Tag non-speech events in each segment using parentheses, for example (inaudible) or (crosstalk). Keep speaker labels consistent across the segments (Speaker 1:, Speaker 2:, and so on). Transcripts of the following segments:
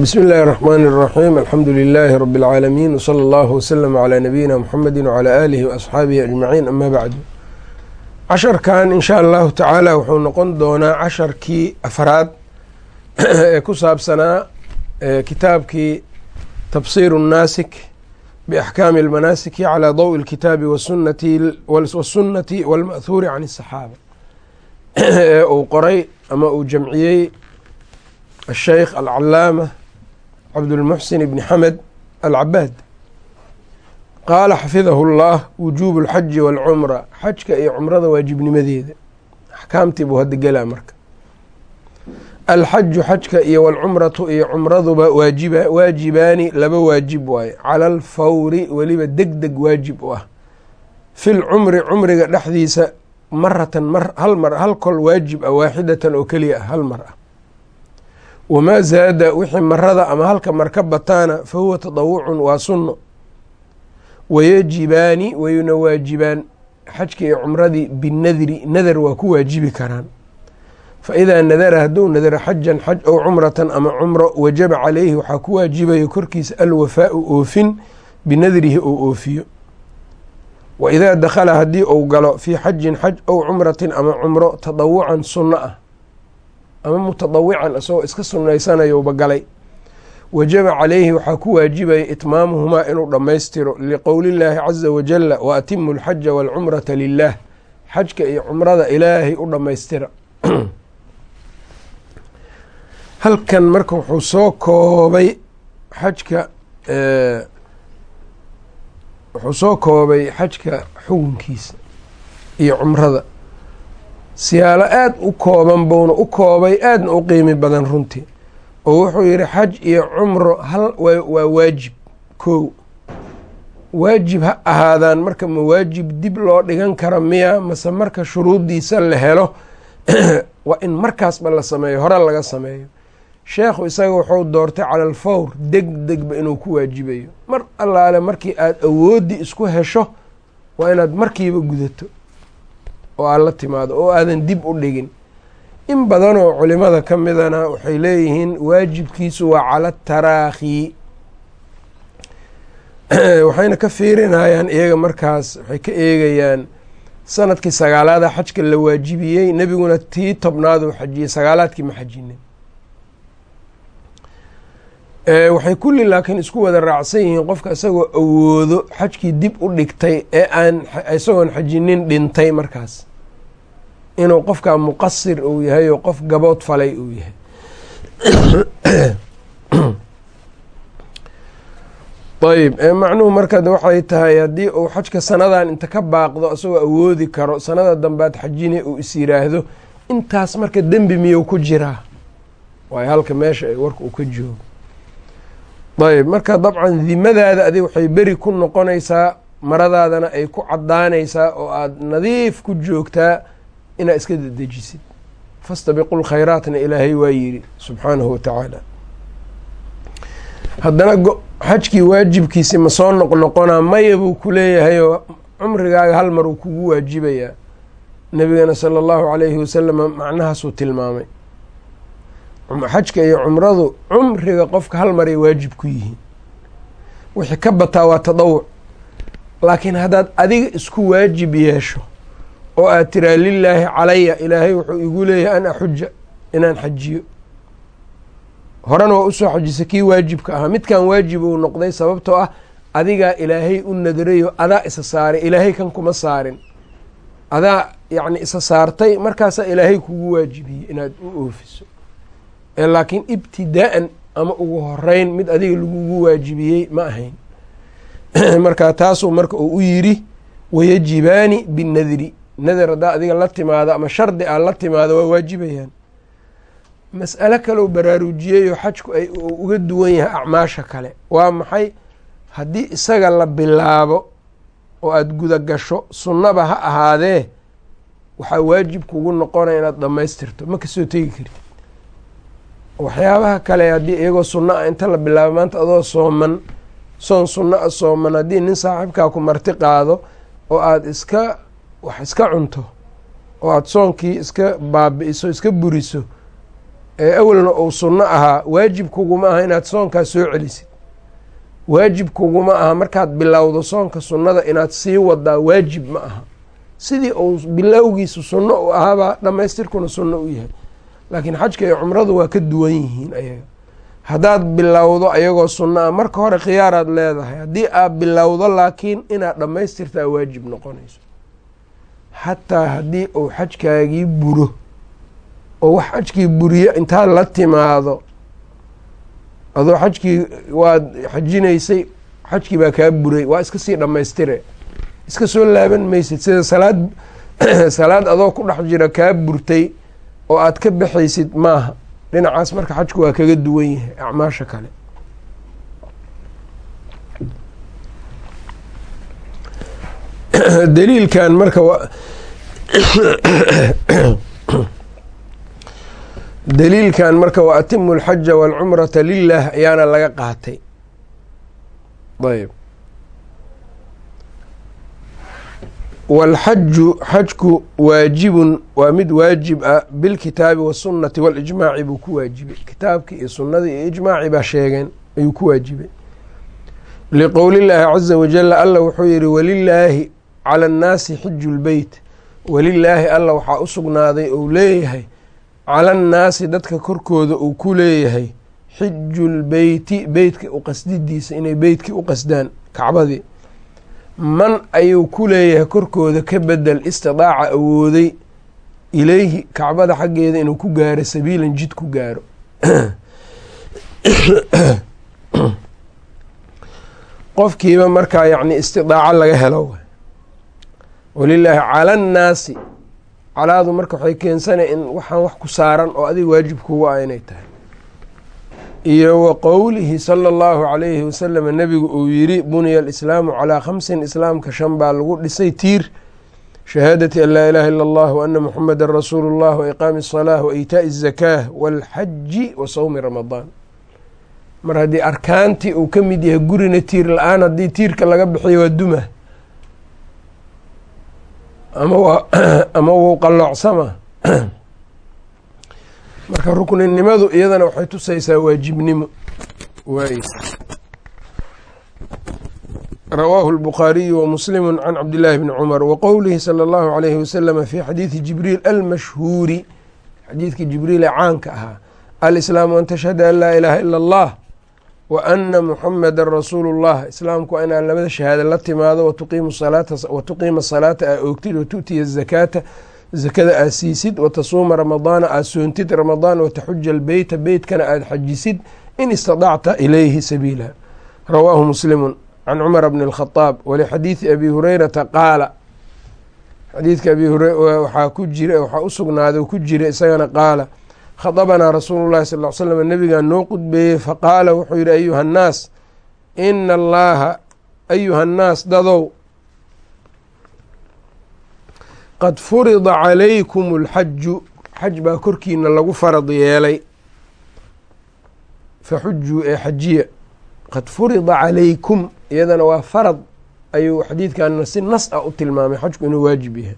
Speaker 1: bsmi اllahi الرحmn الرaxيm alxamdu لilaahi rb اlcaalamiin wslى اllah wslm عlى nabiyina mxamedi wعlى alihi وasxaabihi aجmaciin ama bacdu casharkan in sha allahu tacaala wuxuu noqon doonaa casharkii afraad ee (clears throat) ku saabsanaa kitaabkii tafsir الnaasik baxkaami اlmanaasiki calى dowءi اlkitaabi wالsunati wاlma'huuri can الصaxaaba (clears throat) ee uu qoray ama uu jamciyey الsheykh alcalaama cabdulmuxsin ibni xamed alcabaad qaala xafidahu اllah wujuubu اlxaji wاlcumra xajka iyo cumrada waajibnimadeeda axkaamtii buu hadda gelaa marka alxaju xajka iyo wاlcumratu iyo cumraduba waajiba waajibaani laba waajib waaye cala alfawri weliba deg deg waajib u ah fi lcumri cumriga dhexdiisa maratan mar hal mar hal kol waajib ah waaxidatan oo keliya ah hal mar ah wamaa zaada wixii marada ama halka mar ka bataana fa huwa tadawucun waa sunno wayajibaani wayna waajibaan xajka iyo cumradii binadri nadar waa ku waajibi karaan fa idaa nadara hadduu nadara xajan xaj ow cumratan ama cumro wajaba caleyhi waxaa ku waajibayo korkiisa alwafaau oofin binadrihi ou oofiyo wa idaa dakhala haddii uu galo fii xajin xaj ow cumratin ama cumro tadawucan sunno ah ama mutadawican isagoo iska sunaysanayouba galay wajaba caleyhi waxaa ku waajibaya itmaamuhumaa inuu dhammaystiro liqowli llaahi caza wajala wa atimu alxaja waalcumrata lilah xajka iyo cumrada ilaahay u dhammaystira. (clears throat) Halkan marka wuxuu soo koobay xajka wuxuu soo koobay xajka xukunkiisa iyo cumrada siyaalo aada u kooban buuna u koobay aadna u qiimi badan runtii. Oo wuxuu yidhi xaj iyo cumro hal waa waajib kow. Waajib ha ahaadaan marka ma waajib dib loo dhigan kara miya mase marka shuruuddiisa la helo (clears throat) waa in markaasba la sameeyo hore laga sameeyo. Sheekhu isaga wuxuu doortay cala alfawr deg degba inuu ku waajibayo. Mar allaale markii aada awooddi isku hesho waa inaad markiiba gudato oo aad la timaado oo aadan dib u dhigin. In badanoo culimada ka midana waxay leeyihiin waajibkiisu waa cala taraakhi. (clears throat) Waxayna ka fiirinayaan iyaga markaas waxay ka eegayaan sannadkii sagaalaada xajka la waajibiyey nebiguna tii tobnaaduu xajiyey sagaalaadkii ma xajinin. Waxay kulli laakiin isku wada raacsan yihiin qofka isagoo awoodo xajkii dib u dhigtay ee aan isagoon xajinin dhintay markaas inuu qofkaa muqasir uu yahay oo qof gabood falay uu yahay. (coughs) Ayb macnuhu marka waxay tahay haddii uu xajka sanadan inta ka baaqdo isagoo awoodi karo sanada dambaad xajine uu is yiraahdo intaas marka dembi miyuu ku jiraa? Waayo halka meesha ay warka uu ka joogo. Ayb marka dabcan dimadaada adig waxay beri ku noqonaysaa maradaadana ay ku caddaanaysaa oo aada nadiif ku joogtaa inaad iska dedejisid. Fastabiqu lkhayraatna ilaahay waa yidhi subxaanahu wa tacaala. Haddana xajkii waajibkiisi ma soo noqnoqonaa maya buu ku leeyahayoo cumrigaaga hal mar uu kugu waajibayaa. Nebigana sala allahu calayhi wasalama macnahaasuu tilmaamay. Xajka iyo cumradu cumriga qofka hal maray waajib ku yihiin. Wixii ka bataa waa tadawuc. Laakiin haddaad adiga isku waajib yeesho oo aad tiraa lilaahi calaya ilaahay wuxuu igu leeyahay an axuja inaan xajiyo. Horena waa u soo xajisa kii waajibka ahaa. Midkan waajib uu noqday sababtoo ah adigaa ilaahay u nadarayo adaa isa saaray ilaahay kan kuma saarin. Adaa yacni isa saartay markaasaa ilaahay kugu waajibiyey inaad u oofiso. Laakiin ibtidaa'an ama ugu horeyn mid adiga lagugu waajibiyey ma ahayn. (clears throat) Marka taasuu marka uu u yidhi wayajibaani binadri nadar haddaa adiga la timaado ama shardi aad la timaado waa waajibayaan mas'alo kaleu baraarujiyeyoo xajku ay uga duwan yahay acmaasha kale waa maxay haddii isaga la bilaabo oo aada guda gasho sunnaba ha ahaadee waxaa waajib kugu noqonaya inaad dhammaystirto ma ka soo tegi kartid waxyaabaha kale haddii iyagoo sunno ah inta la bilaabo maanta adoo sooman soon sunno a sooman haddii nin saaxiibkaa ku marti qaado oo aada iska wax iska cunto oo aada soonkii iska baabi'iso iska buriso ee awalna uu sunno ahaa waajib kuguma aha inaad soonkaa soo celisid. Waajib kuguma aha markaad bilowdo soonka sunnada inaad sii wadaa waajib ma aha. Sidii uu bilowgiisu sunno u ahaabaa dhammaystirkuna sunno u yahay. Laakiin xajka iyo cumradu waa ka duwan yihiin ayaga. Haddaad bilowdo ayagoo sunno ah marka hore khiyaaraad leedahay. Haddii aad bilowdo laakiin inaad dhammaystirtaa waajib noqonayso xataa haddii uu xajkaagii buro oo wax xajkii buriyo intaad la timaado adoo xajkii waad xajinaysay xajkii baa kaa buray waa iska sii dhammaystire. Iska soo laaban maysid. Sida salaad (clears throat) salaad adoo ku dhex jira kaa burtay oo aad ka baxaysid maaha. Dhinacaas marka xajku waa kaga duwan yahay acmaasha kale daliilkan (coughs) marka daliilkan marka wa (coughs) atimu alxaja waalcumrata lilah ayaana laga qaatay. Ayb waalxaju xajku waajibun waa mid waajib ah bilkitaabi waasunnati waalijmaaci buu ku waajibay. Kitaabkii iyo sunnadii iyo ijmaaci baa sheegeen ayuu ku waajibay. Liqowlillaahi caza wajal alla wuxuu yihi walilaahi calى اnnaasi xiju lbeyt walilaahi alla waxaa u sugnaaday ou leeyahay cala annaasi dadka korkooda uu ku leeyahay xiju lbeyti beytka u qasdidiisa inay beytkii u qasdaan kacbadii man ayuu ku leeyahay korkooda ka bedel istidaaca awooday ilayhi kacbada xaggeeda inuu ku gaaro sabiilan jid ku gaaro. (coughs) Qofkiiba markaa yacni istidaaco laga helo walilaahi cala annaasi calaadu marka waxay keensanaya in waxaan wax ku saaran oo adiga waajib kugu ah inay tahay. Iyo wa qowlihi sala allahu calayhi wasalam nebigu uu yiri buniya alislaamu calaa khamsin islaamka shan baa lagu dhisay tiir. Shahaadati an laa ilaha ila allah wa ana muxameda rasuulu llah wa iqaami asalaa wa iitaa'i azakaah waalxaji wa sawmi ramadaan. Mar haddii arkaantii uu ka mid yahay gurina tiir la'aan haddii tiirka laga bixiyo waa duma (clears throat) ama ama wuu qalloocsama (clears throat) marka rukninimadu iyadana waxay tusaysaa waajibnimo waay rawaahu اlbukhaariyu wamuslimu can cabdillaahi bni cumar wa qowlihi salى اllahu alayhi wasalama fi xadiidi jibriil almashhuuri xadiidkii jibriil ee caanka ahaa alislaamu an tashhada an laa ilaaha ila اllah wa ana muxameda rasuulu اllah islaamku inaad labada shahaada la timaado wa tuqiima salaata aa oogtid wa tu'tiya zakaata zakada aad siisid wa tasuuma ramadaana aad soontid ramadaan wa taxuja albeyta beytkana aad xajisid in istadacta ilayhi sabiila. Rawaahu muslimu can cumar bni اlkhadaab walixadiidi abi hureyrata qaala xadiidka abi hure waxaa ku jira waxaa u sugnaaday ku jira isagana qaala khadabanaa rasuulu llahi sal l slam nabigaa noo qudbeeyey faqaala wuxuu yihi ayuha annaas ina allaha ayuha annaas dadow qad furida calaykum alxaju xaj baa korkiina lagu farad yeelay. Faxujuu ee xajiya qad furida calaykum iyadana waa farad ayuu xadiidkana si nas ah u tilmaamay xajku inuu waajib yahay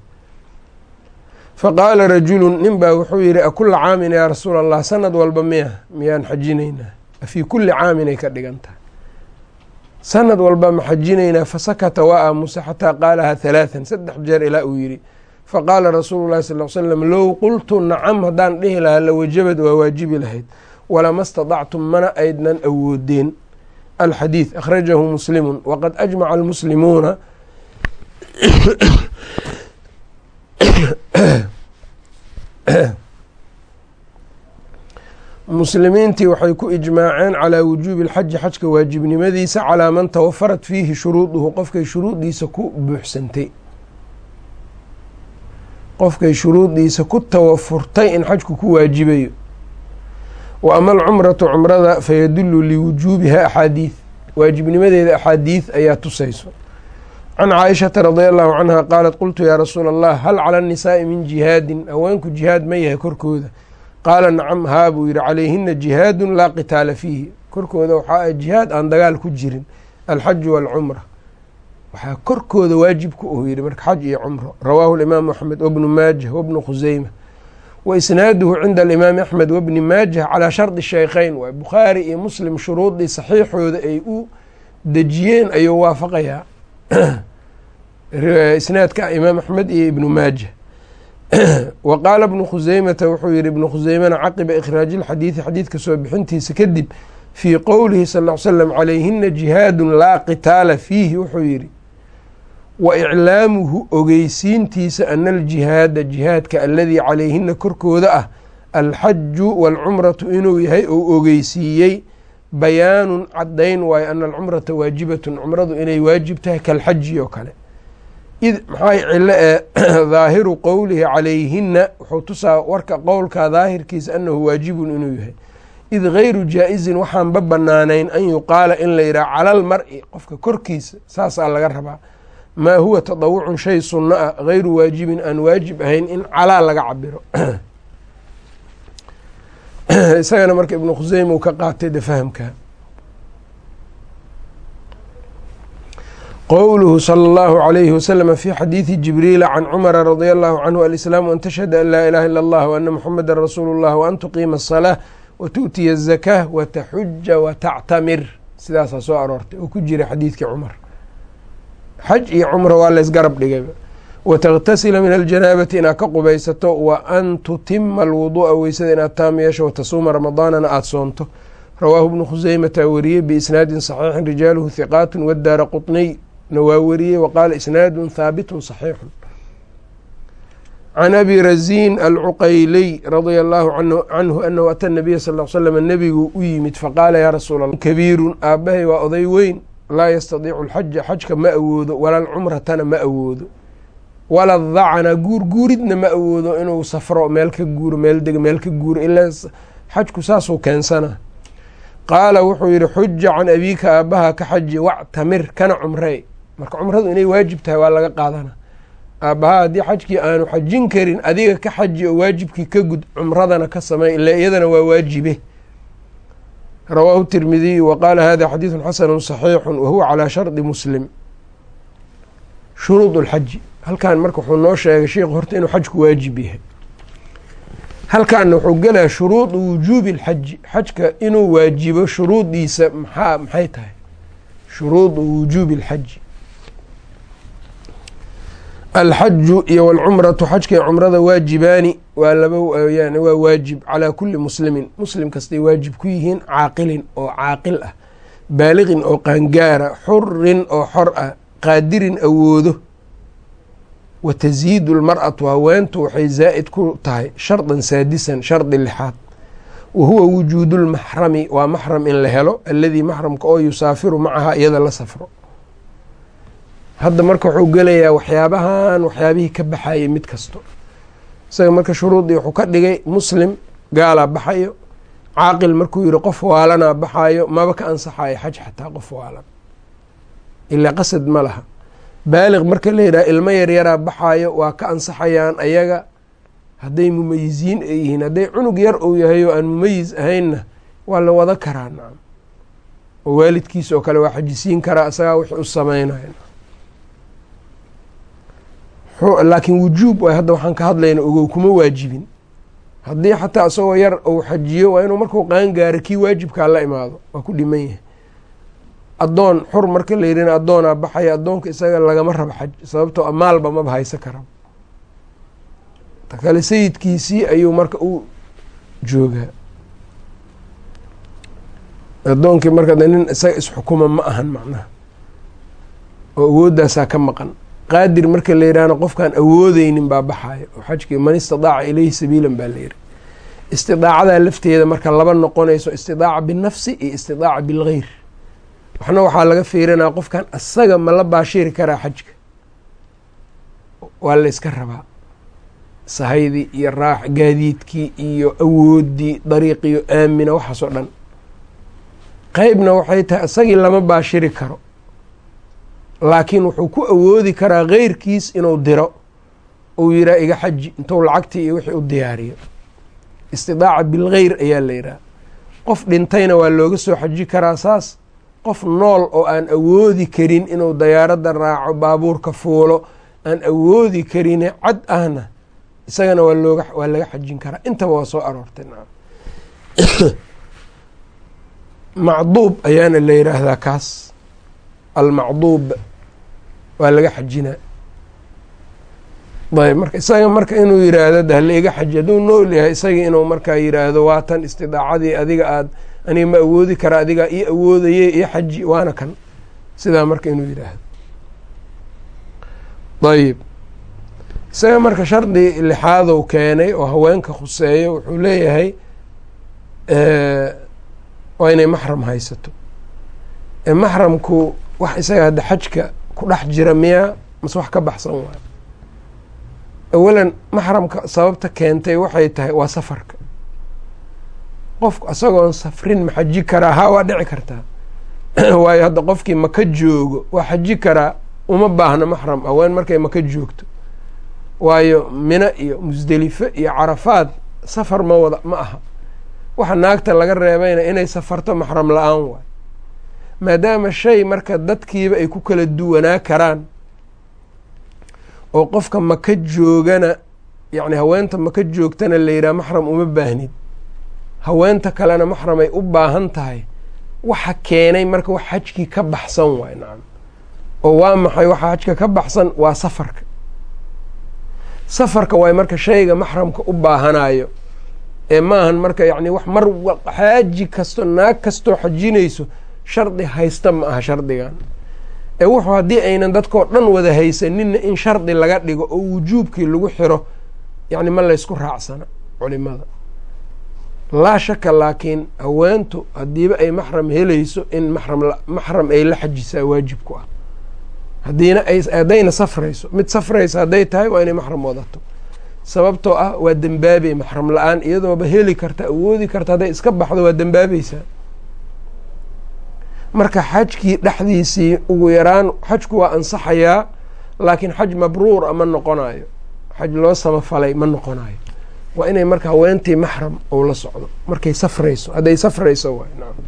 Speaker 1: faqaala rajulu nin baa wuxuu yihi akula caamin yaa rasuul allah sanad walba miya miyaan xajinaynaa afii kuli caaminay ka dhigan tahay sanad walba ma xajinaynaa fasakata waa aamusa xataa qaalahaa halaathan saddex jeer ilaa uu yidhi faqaala rasuulu llahi sal l slam low qultu nacam haddaan dhihi lahaa lawajabad waa waajibi lahayd. Walama stadactum mana aydnan awoodeen alxadiid akhrajahu muslimu waqad ajmaca almuslimuuna (coughs) (coughs) muslimiintii waxay ku ijmaaceen calaa wujuubi alxaji xajka waajibnimadiisa calaa man tawafarat fiihi shuruuduhu qofkay shuruudiisa ku buuxsantay. Qofkay shuruudiisa ku tawafurtay in xajku ku waajibayo. Wa ama alcumratu cumrada fayadulu liwujuubiha axaadiid waajibnimadeeda axaadiid ayaa tusayso can caaishata radi allahu canha qaalat qultu yaa rasuula allah hal cala annisaa'i min jihaadin haweenku jihaad ma yahay korkooda qaala nacam haa buu yihi calayhina jihaadun laa qitaala fiihi korkooda waxaa ah jihaad aan dagaal ku jirin alxaju waalcumra waxaa korkooda waajibka uu yihi marka xaj iyo cumro rawaahu alimaamu axmed wabnu maajah wabnu khuseyma wa isnaaduhu cinda alimaami axmed wabni maajah calaa shardi shaykheyn waay bukhaari iyo muslim shuruudii saxiixooda ay u dejiyeen ayuu waafaqayaa isnaadka imaam axmed iyo ibnu maaja. (clears throat) Wa qaala ibnu khuseymata wuxuu yihi ibnu khuseymana caqiba ikhraaji lxadiidi xadiidka soo bixintiisa kadib fii qowlihi sal l slam calayhina jihaadun laa qitaala fiihi wuxuu yihi wa iclaamuhu ogeysiintiisa ana aljihaada jihaadka aladii calayhina korkooda ah alxaju waalcumratu inuu yahay ou ogeysiiyey bayaanun caddayn waayo ana alcumrata waajibatun cumradu inay waajib tahay kalxaji oo kale id maxaa cilo ee (clears throat) daahiru qowlihi calayhina wuxuu tusaa warka qowlka daahirkiisa anahu waajibun inuu yahay. Id gayru jaa-izin waxaanba banaanayn an yuqaala in la yidhaha calal mar-i qofka korkiisa saasaa laga rabaa. Maa huwa tadawucun shay sunno ah gayru waajibin aan waajib ahayn in calaa laga cabiro (clears throat) isagana marka ibnu khuseyma uu ka qaatay de fahamka qowluhu sala allahu calayhi wasalama fii xadiidi jibriila can cumara radia allahu canhu alislaamu an tashhada an laa ilaha illa allah waana muxameda rasuulu llah waan tuqiima asalaa watu'tiya azakaa wataxuja watactamir sidaasaa soo aroortay oo ku jira xadiidkii cumar xaj iyo cumra waa la ysgarab dhigay wataktasila min aljanaabati inaad ka qubaysato wa an tutima alwuduu'a weysada inaad taam yeesho watasuuma ramadaanana aada soonto rawaahu bnu khuseymata wariyey biisnaadin saxiixin rijaaluhu hiqaatu wadaara qutniy na waa wariyey waqaala isnaadu haabitun saxiixu can abi raziin alcuqayliy radia allahu canhu anahu ata nabiya sal l slam nebigu u yimid faqaala yaa rasuul allah kabiirun aabbahay waa oday weyn laa yastadiicu alxaja xajka ma awoodo wala alcumratana ma awoodo wala dacna guur guuridna ma awoodo inuu safro meel ka guuro meel dego meel ka guuro ilaa xajku saasuu keensana qaala wuxuu yihi xuja can abiika aabbaha ka xaji wactamir kana cumrey marka cumradu inay waajib tahay waa laga qaadana. Aabbahaa haddii xajkii aanu xajin karin adiga ka xaji oo waajibkii ka gud cumradana ka samey ila iyadana waa waajibe. Rawahu tirmidiy wa hada xadiidu xasanu saxiixu wahuwa calaa shardi muslim. Shuruud lxaji halkan marka wuxuu noo sheegay sheikhu horta inuu xajku waajib yahay. Halkaana wuxuu gelaya shuruudu wujuubi lxaji xajka inuu waajibo shuruudiisa maxaa maxay tahay? Shuruudu wujuubi lxaji alxaju iyo wاlcumratu xajka iyo cumrada waajibaani waa laba waa waajib calaa kuli muslimin. Muslim kastay waajib ku yihiin caaqilin oo caaqil ah baaliqin oo qaangaara xurin oo xor ah qaadirin awoodo. Wa tasiidu lmar'atu haweentu waxay zaa'id ku tahay shardan saadisan shardi lixaad. Wa huwa wujuudu lmaxrami waa maxram in la helo aladii maxramka oo yusaafiru macaha iyada la safro hadda marka wuxuu gelayaa waxyaabahan waxyaabihii ka baxayay mid kasto. Isaga marka shuruudii wuxuu ka dhigay muslim gaalaa baxayo. Caaqil markuu yihi qof waalanaa baxayo maba ka ansaxayo xaj xataa qof waalan. Ilaa qasad ma laha. Baaliq marka la yidhaha ilmo yaryaraa baxaayo waa ka ansaxayaan ayaga. Hadday mumayiziin ay yihiin hadday cunug yar uu yahay oo aan mumayiz ahaynna waa la wada karaa nacam oo waalidkiis oo kale waa xajisiin karaa isagaa wixii u sameynaya laakiin wujuub waay hadda waxaan ka hadlayna ogow kuma waajibin. Haddii xataa isagoo yar uu xajiyo waa inuu markuu qaan gaaro kii waajibkaa la imaado waa ku dhiman yahay. Addoon xur marka la yidhina addoonaa baxaya addoonka isaga lagama rabo xaj sababtoo a maalba maba haysa kara ta kale sayidkiisii ayuu marka u joogaa. Addoonkii marka nin isaga isxukuma ma ahan macnaha. Oo awooddaasaa ka maqan qaadir marka la yidhaahna qofkaan awoodeynin baa baxayo oo xajkii man istidaaca ileyhi sabiilan baa la yidhi istidaacadaa lafteeda marka laba noqonayso istidaaca binafsi iyo istidaaca bilgeyr waxna waxaa laga fiirinaa qofkan asaga ma la baashiri karaa xajka. Waa la yska rabaa. Sahaydii iyo raax gaadiidkii iyo awoodii dariiqiyo aamina waxaas oo dhan. Qeybna waxay tahay isagii lama baashiri karo laakiin wuxuu ku awoodi karaa keyrkiis inuu diro. Uu yihaa iga xaji intuu lacagtii iyo wixii u diyaariyo. Istidaaca bilgeyr ayaa la yidhaha qof dhintayna waa looga soo xaji karaa saas. Qof nool oo aan awoodi karin inuu dayaaradda raaco baabuurka fuulo aan awoodi karine cad ahna isagana waa looga waa laga xajin karaa. Intaba waa soo aroortay nacam (coughs) macduub ayaana la yidhaahdaa kaas. Almacduub waa laga xajinaa. Ayb marka isaga marka inuu yiraahdo de hala iga xaji hadduu nool yahay isagii inuu markaa yiraahdo waa tan istidaacadii adiga aad aniga ma awoodi kara adigaa ii awoodaye iyo xaji waana kan. Sidaa marka inuu yidhaahdo ayib isaga marka shardi lixaadow keenay oo haweenka khuseeyo wuxuu leeyahay waa inay maxram haysato. Maxramku wax isaga hadda xajka ku dhex jira miyaa? Mase wax ka baxsan waayo awalan maxramka sababta keentay waxay tahay waa safarka. Qofku isagoon safrin ma xaji karaa? Haa waa dhici kartaa. (clears throat) Waayo hadda qofkii maka joogo waa xaji karaa? Uma baahna maxram. Haween markay maka joogto. Waayo mina iyo musdelifo iyo carafaad safar ma wada ma aha. Waxa naagta laga reebayna inay safarto maxram la'aan waayo maadaama shay marka dadkiiba ay ku kala duwanaa karaan oo qofka maka joogana yacni haweenta maka joogtana la yidhaha maxram uma baahnid haweenta kalena maxram ay u baahan tahay waxa keenay marka wax xajkii ka baxsan waay nacam. Oo waa maxay waxa xajka ka baxsan? Waa safarka. Safarka waay marka shayga maxramka u baahanayo ee maahan marka yacni wax mar xaaji kasto naag kastoo xajinayso shardi haysta ma aha shardigan. Ee wuxuu haddii aynan dadkoo dhan wada haysaninna in shardi laga dhigo oo wujuubkii lagu xiro yacni ma laysku raacsana culimada. Laa shaka laakiin haweentu haddiiba ay maxram helayso in maxram maxram ay la xajisaa waajib ku ah. Haddiina ay haddayna safrayso mid safraysa hadday tahay waa inay maxram wadato. Sababtoo ah waa dembaabey maxram la'aan iyadooba heli karta awoodi karta hadday iska baxdo waa dembaabaysaa marka xajkii dhexdiisii ugu yaraan xajku waa ansaxayaa laakiin xaj mabruura ma noqonayo xaj loo samafalay ma noqonayo waa inay marka haweentii maxram ou la socdo. Markay safrayso hadday safrayso waay nacam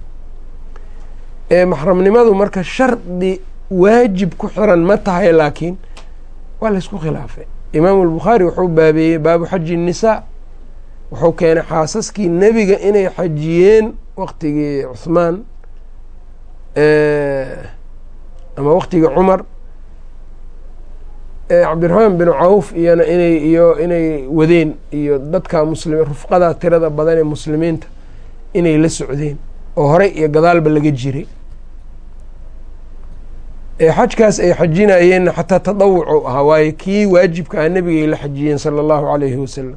Speaker 1: ee maxramnimadu marka shardi waajib ku xiran ma tahay laakiin waa laysku khilaafay. Imaamu albukhaari wuxuu baabeeyey baabu xaji الnisaa wuxuu keenay xaasaskii nebiga inay xajiyeen waqtigii cuhmaan ama waqtigii cumar cabdiraxmaan bin cawf iyona inay iyo inay wadeen iyo dadka muslim rufqada tirada badan ee muslimiinta inay la socdeen oo horey iyo gadaalba laga jiray. Xajkaas ay xajinayeenna xataa tadawucu ahaa waayo kii waajibka ah nebigay la xajiyeen sala allahu calayhi wasalam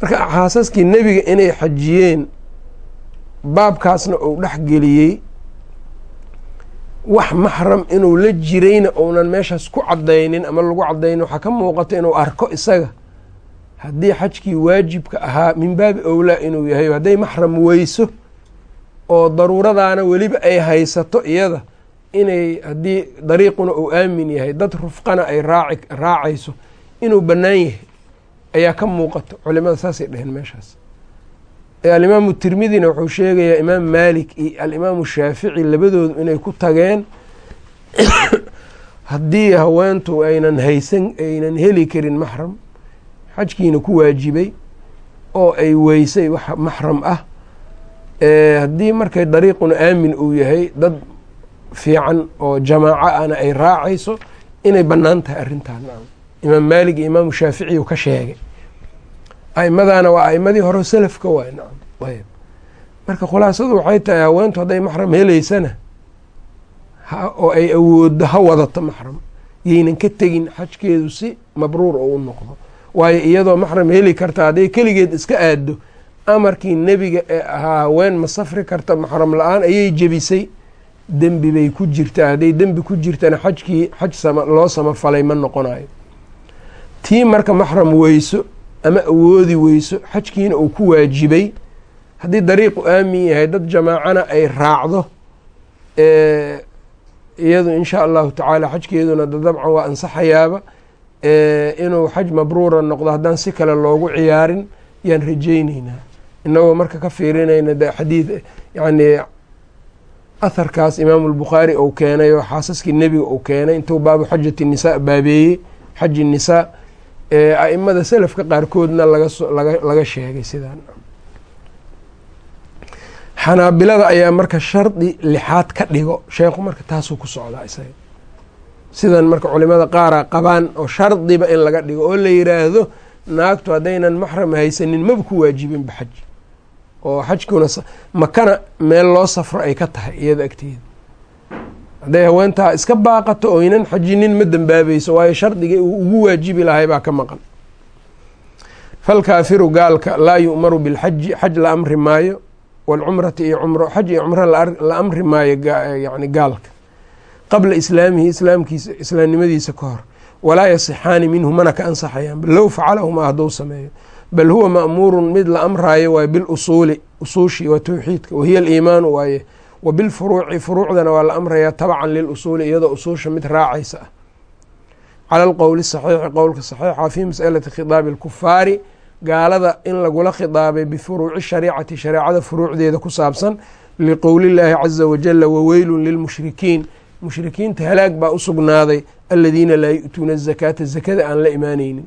Speaker 1: marka xaasaskii nebiga inay xajiyeen baabkaasna uu dhex geliyey wax maxram inuu la jirayna uunan meeshaas ku cadaynin ama lagu cadaynin waxaa ka muuqato inuu arko isaga. Haddii xajkii waajibka ahaa min baabi owlaa inuu yahay hadday maxram weyso oo daruuradaana weliba ay haysato iyada inay haddii dariiquna uu aamin yahay dad rufqana ay raaci raacayso inuu bannaan yahay ayaa ka muuqato culimada saasay dheheen meeshaas alimaamu tirmidina wuxuu sheegayaa imaam maalik iyo alimaamu shaafici labadoodu inay ku tageen. (coughs) Haddii haweentu aynan haysan aynan heli karin maxram xajkiina ku waajibay oo ay weysay wax maxram ah haddii markay dariiquna aamin uu yahay dad fiican oo jamaaco ana ay raacayso inay bannaan tahay arrintaan. Imaam maalik iyo imaamu shaafici uu ka sheegay aimadaana waa aimadii hore selafka waay nacam marka khulaasadu waxay tahay haweentu hadday maxram helaysana oo ay awooddo ha wadato maxram. Yaynan ka tegin xajkeedu si mabruur oo u noqdo. Waayo iyadoo maxram heli karta hadday keligeed iska aado amarkii nebiga ee ahaa haween ma safri karta maxram la'aan ayay jebisay. Dembi bay ku jirtaa hadday dembi ku jirtana xajkii xaj loo samafalay ma noqonayo tii marka maxram weyso ama awoodi weyso xajkiina uu ku waajibay. Haddii dariiqu aamin yahay dad jamaacana ay raacdo iyadu insha allahu tacaala xajkeeduna dabcan waa ansaxayaaba inuu xaj mabruura noqdo haddaan si kale loogu ciyaarin yaan rajayneynaa inagoo marka ka fiirinayna de xadiid yani aharkaas imaamu lbukhaari uu keenay oo xaasaskii nebiga uu keenay intuu baabu xajati nisaa baabeeyey xaji nisaa a-imada selafka qaarkoodna lagasoo laga laga sheegay sidaan. Xanaabilada ayaa marka shardi lixaad ka dhigo sheekhu marka taasuu ku socdaa isaga. Sidan marka culimada qaara qabaan oo shardiba in laga dhigo oo la yiraahdo naagtu haddaynan maxram haysanin maba ku waajibinba xaj. Oo xajkuna makana meel loo safro ay ka tahay iyada agteeda hadday haweentaa iska baaqato oynan xajinin ma dembaabayso waayo shardigii uu ugu waajibi lahay baa ka maqan. Falkaafiru gaalka laa yu'maru bilxaji xaj la amri maayo walcumrati iyo cumro xaj iyo cumro la amri maayo yani gaalka. Qabla islaamihi islaamkiisa islaamnimadiisa ka hor. Walaa yasixaani minhu mana ka ansaxayaan. Low facalahuma hadduu sameeyo. Bal huwa ma'muurun mid la amraayo waaye bilusuuli usuushi waa towxiidka wahiya aliimaanu waaye wa bilfuruuci furuucdana waa la amrayaa tabcan lilusuuli iyadoo usuusha mid raacaysa. Ah cala alqowli saxiixi qowlka saxiixa fii masalati khidaabi alkufaari gaalada in lagula khidaabay bifuruuci shariicati shareecada furuucdeeda ku saabsan liqowlillaahi caza wajala waweylun lilmushrikiin mushrikiinta halaag baa u sugnaaday aladiina laa yu'tuuna azakaata zakada aan la imaaneynin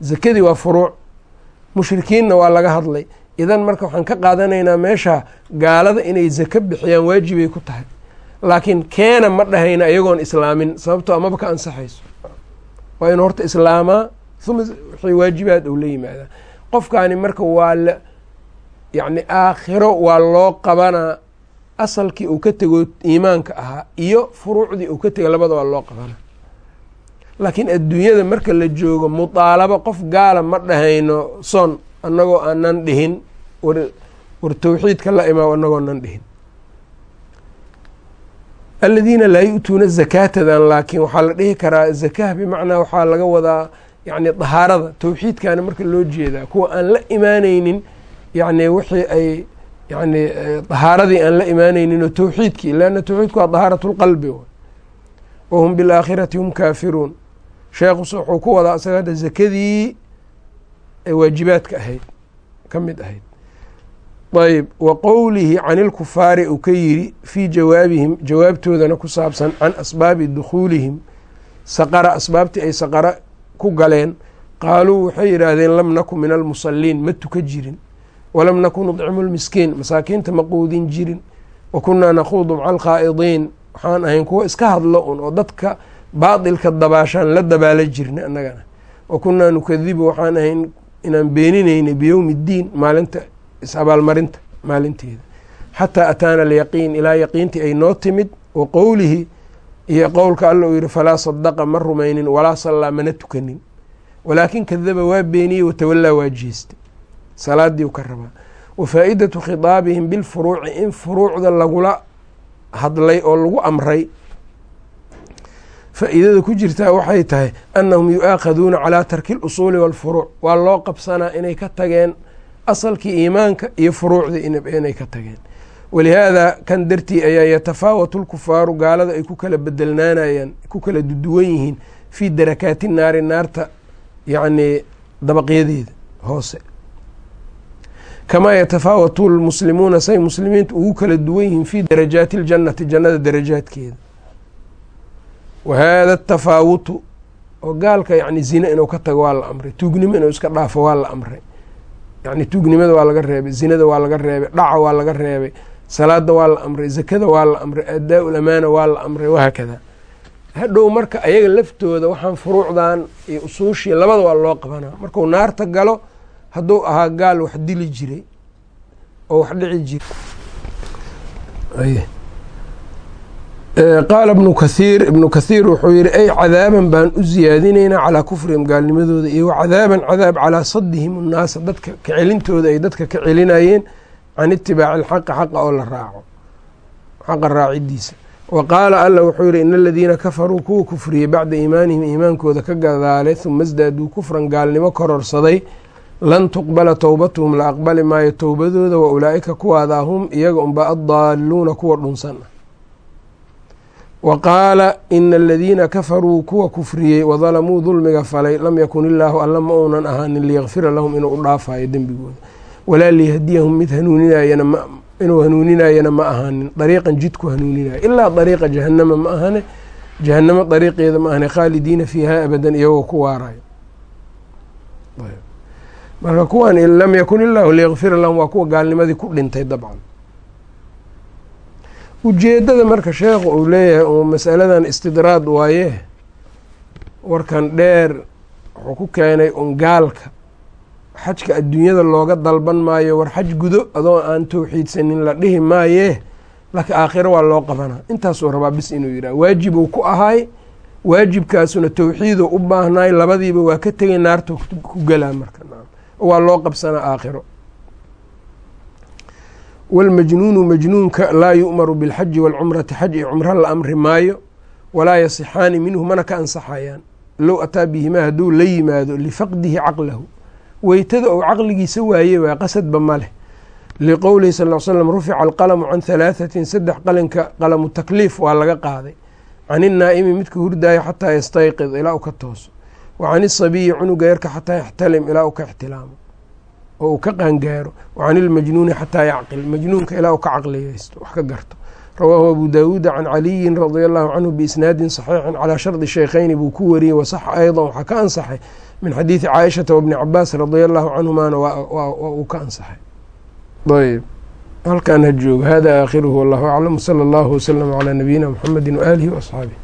Speaker 1: zakadii waa furuuc. Mushrikiinna waa laga hadlay idan marka waxaan ka qaadanaynaa meesha gaalada inay zaka bixiyaan waajibay ku tahay. Laakiin keena ma dhahayna iyagoon islaamin sababtoo amaba ka ansaxayso. Waa inu horta islaamaa uma wixii waajibaad ou la yimaadaa. Qofkaani marka waa la yacni aakhiro waa loo qabanaa asalkii uu ka tego iimaanka ahaa iyo furuucdii uu ka tego labada waa loo qabanaa laakiin adduunyada marka la joogo mudaalabo qof gaala ma dhahayno son annagoo aanan dhihin war towxiidka la imaa annagoo nan dhihin. Aladiina laa yu-tuuna zakaatadan laakiin waxaa la dhihi karaa zakaha bimacnaa waxaa laga wadaa yani dahaarada towxiidkaana marka loo jeedaa. Kuwa aan la imaaneynin yani wixii ay yani dahaaradii aan la imaaneynin oo towxiidkii leanna towxiidku waa dahaarat lqalbi wahum bilaakhirati hum kaafiruun. Sheekhus wuxuu ku wadaa isaga hadda zakadii ay waajibaadka ahayd ka mid ahayd. Ayb wa qowlihi can ilkufaari uu ka yiri fii jawaabihim jawaabtoodana ku saabsan can asbaabi dukhuulihim saqara asbaabtii ay saqara ku galeen qaaluu waxay yidhaahdeen lam nakun min almusaliin ma tuka jirin. Walam nakun nudcimu lmiskiin masaakiinta ma quudin jirin. Wa kunaa nakhuudu maca alkhaa'idiin waxaan ahayn kuwo iska hadlo un oo dadka baatilka dabaashaan la dabaala jirna annagana. Wa kunaa nukadibu waxaan ahayn inaan beeninaynay biyowmi ddiin maalinta is-abaalmarinta maalinteeda. Xataa ataana alyaqiin ilaa yaqiintii ay noo timid wa qowlihi iyo qowlka alla uu yihi falaa sadaqa ma rumaynin walaa sallaa mana tukanin. Walaakin kadaba waa beeniyey watawallaa waa jeestay. Salaadii u ka rabaa. Wa faa-idatu khidaabihim bilfuruuci in furuucda lagula hadlay oo lagu amray faa-iidada ku jirtaa waxay tahay annahum yu-aakhaduuna calaa tarki lusuuli walfuruuc. Waa loo qabsanaa inay ka tageen asalkii iimaanka iyo furuucdii inay ka tageen. Walihaada kan dartii ayaa yatafaawatu lkufaaru gaalada ay ku kala bedelnaanayaan ku kala duduwan yihiin fii darakaati naari naarta yacnii dabaqyadeeda hoose. Kamaa yatafaawatu lmuslimuuna say muslimiintu ugu kala duwan yihiin fii darajaati ljannati jannada darajaadkeeda wa haada atafaawutu oo gaalka yani zine inuu ka tago waa la amray tuugnimo inuu iska dhaafo waa la amray yani tuugnimada waa laga reebay zinada waa laga reebay dhaca waa laga reebay salaada waa la amray zakada waa la amray adaa ul amaana waa la amray wahaakada hadhow marka ayaga laftooda waxaan furuucdan iyo usuushii labada waa loo qabanaa marku naarta galo hadduu ahaa gaal wax dili jiray oo wax dhici jiray qaala ibnu kathiir ibnu kathiir wuxuu yihi ay cadaaban baan u siyaadinaynaa calaa kufrihim gaalnimadooda iyo cadaaban cadaab calaa sadihim unnaasa dadka ka celintooda ay dadka ka celinayeen can itibaaci alxaqi xaqa oo la raaco xaqa raacidiisa wa qaala alla wuxuu yihi in aladiina kafaruu kuwa kufriyey bacda iimaanihim iimaankooda ka gadaalay huma sdaaduu kufran gaalnimo kororsaday lan tuqbala towbatuhum la aqbali maayo towbadooda wa ulaa'ika kuwaadaa hum iyaga unba addaaluuna kuwa dhunsan wa qaala ina aladiina kafaruu kuwa kufriyey wadalamuu dulmiga falay lam yakun illaahu alla ma uunan ahaanin liyakfira lahum inuu u dhaafayo dembigooda. Walaa liyahdiyahum mid hanuuninayana ma inuu hanuuninayana ma ahaanin. Dariiqan jidku hanuuninayo ilaa dariiqa jahanama ma ahane jahanamo dariiqeeda ma ahane khaalidiina fiiha abadan iyagoo ku waarayo marka kuwan lam yakun illaahu liyakfira lahum waa kuwa gaalnimadii ku dhintay dabcan ujeeddada marka sheekhu uu leeyahay uu masaladan istidraad waaye warkan dheer wuxuu ku keenay un gaalka xajka adduunyada looga dalban maayo war xaj gudo adoo aan towxiidsanin la dhihi maayee laakiin aakhiro waa loo qabanaa. Intaasuu rabaa bis inuu yidhah waajib uu ku ahaay waajibkaasuna towxiidoo u baahnaay labadiiba waa ka tegay naarta ku gelaa marka. Waa loo qabsanaa aakhiro wاlmajnuunu majnuunka laa yu'maru biاlxaji wاlcumrati xaj iyo cumro la amri maayo walaa yasixaani minhu mana ka ansaxayaan low ataa bihimaa hadduu la yimaado lifaqdihi caqlahu weytada ou caqligiisa waaye waa qasadba ma leh liqowlihi sal l slam rufica alqalamu can halaahatin saddex qalinka qalamu takliif waa laga qaaday can innaa'imi midka hurdaayo xataa yastayqid ilaa u ka tooso wa can isabiyi cunuga yarka xataa yaxtalim ilaa u ka ixtilaamo oo uu ka qaangaaro can ilmajnuuni xataa yacqil. Majnuunka ilaa u ka caqliyeysto wax ka garto. Rawaahu abu daawuuda can caliyin radia allahu canhu biisnaadin saxiixin calaa shardi sheykheyni buu ku wariyey wasaxa aydan waxaa ka ansaxay min xadiidi caaishata wabni cabaas radia allahu canhumaana waa uu ka ansaxay. Ayb halkaan ha joogo. Hada aakhiruhu wallahu aclam. Wsala allahu waslama calaa nabiyina mxamedi waaalihi waasxaabih